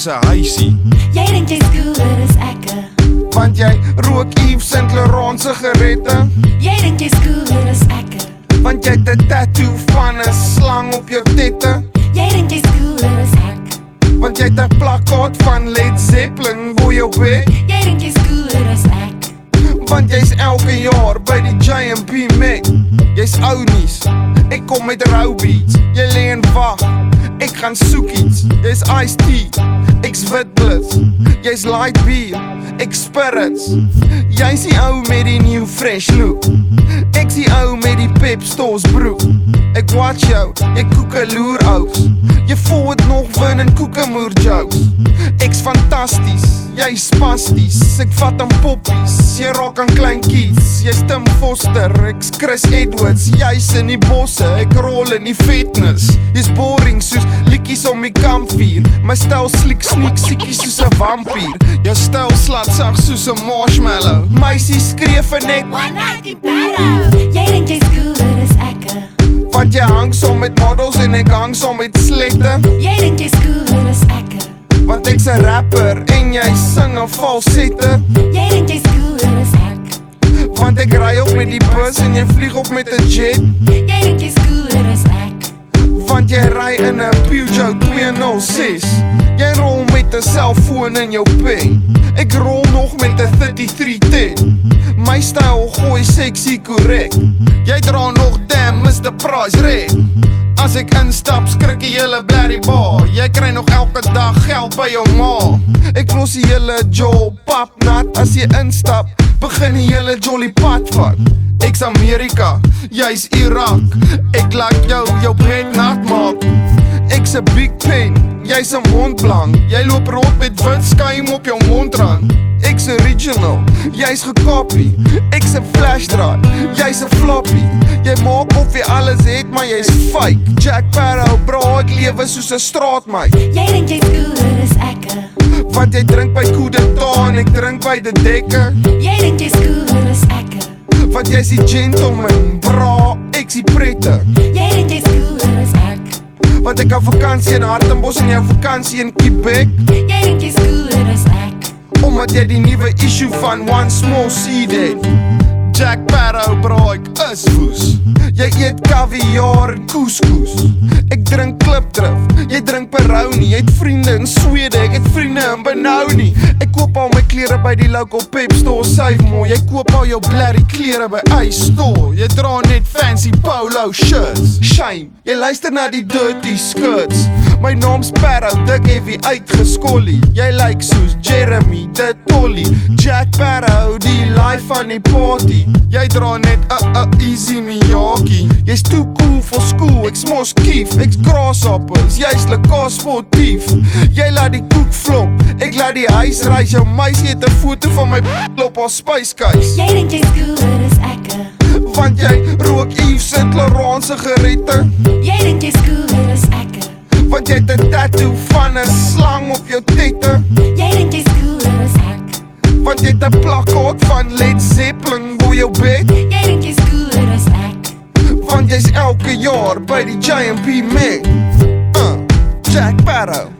se huisie. Jy dink jy's cooler as ek. Want jy rook Yves Saint Laurent sigarette. Jy dink jy's cooler as ek. Want jy het 'n tattoo van 'n slang op jou tette. Jy dink jy's cooler as ek. Want jy het 'n plakkaat van Led Zeppelin bo jou bed. Jy dink jy's cooler as ek. Want jy's elke jaar by die J&P Mac. Jy's ou nuus. Ek kom met rou beats. Jy lê gaan soek iets. Jy's iced tea. Ek's wit blits. Jy's light beer. Ek spirits. Jy's die ou met die new fresh look. Ek's die ou met die pep stores broek. Ek watch jou. Jy koekeloer ouks. Jy voel nog win in koekemoer jokes. Ek's fantasties. Jy's spasties. Ek vat aan poppies. Jy raak aan klein kids. Jy's Tim Foster. Ek's Chris Edwards. Jy's in die bosse. Ek rol in die fitness. Jy's boring soos om die kampvuur. My styl sliek sneek siekies soos 'n vampier. Jou styl slat sag soos 'n marshmallow. Meisie skree vir net One night in Paris. Jy dink jy's cooler as ek. want jy hang saam met models en ek hang saam met slette. Jy dink jy's cooler as ek. Want ek's 'n rapper en jy sing 'n falsette. Jy dink jy's cooler as ek. Want ek ry op met die bus en jy vlieg op met 'n jet. Jy dink jy's. Want jy ry in 'n Peugeot 206. Jy rol met 'n selfoon in jou pen. Ek rol nog met 'n 3310. My styl gooi sexy korrek. Jy dra nog damn Mr Price reg. As ek instap, skrik die hele blerry bar. Jy kry nog elke dag geld by jou ma. Ek los die hele job pap nat as jy instap. Begin die hele jolly pad vat. Ek's Amerika, jy's Irak. Ek laat jou jou bed nat maak. Ek's 'n big pen, jy's 'n mondblank. Jy loop rond met wit skuim op jou mondrand. Ek's original, jy's gekopie. Ek's 'n flash drive, jy's 'n floppy. Jy maak of jy alles het, maar jy's fake. Jack Sparrow, bro, ek lewe soos 'n straatmeid. Jy dink jy's cooler as ek. Want jy drink by Kudeta en ek drink by die Dekker. Jy dink jy's cooler ek. Want jy's die gentleman, bro, ek's die prette. Jy dink jy's cooler as ek. Want ek hou vakansie in Hartenbos en jy hou vakansie in Quebec. Jy dink jy's cooler as ek. Omdat jy die nuwe issue van One Small Seed het. Jack Sparrow bro, ek is woes. Jy eet kaviaar en couscous. Ek drink klipdrif, jy drink Peroni. Jy het vriende in Swede, ek het vriende in Benoni. Ek koop al my klere by die local Pep store, save mooi. Jy koop al jou blerry klere by Ice store. Jy dra net fancy polo shirts. Shame, jy luister na die dirty skirts. My naam's Sparrow, dik heavy uitgeskollie. Jy lyk like soos Jeremy, the Tolly. Jack Sparrow, die life van die party. Jy dra net 'n uh, 'n uh, easy Miyaki. Jy's too cool vir school. Ek's mos kief, ek's grasshoppers. Jy's lekker sportief. Jy laat die koek flop. Ek laat die huis reis. Jou meisie het 'n foto van my op haar spyskaste. Jy dink jy's cooler as ek. Want jy rook Yves Saint Laurent sigarette. Jy dink jy's cooler as ek. Want jy het 'n tattoo van 'n slang op jou tette. Want jy het 'n plakkaat van Led Zeppelin bo jou bed. Jy dink jy's cooler as ek. Want jy's elke jaar by die J&P Mac. Uh, Jack Sparrow.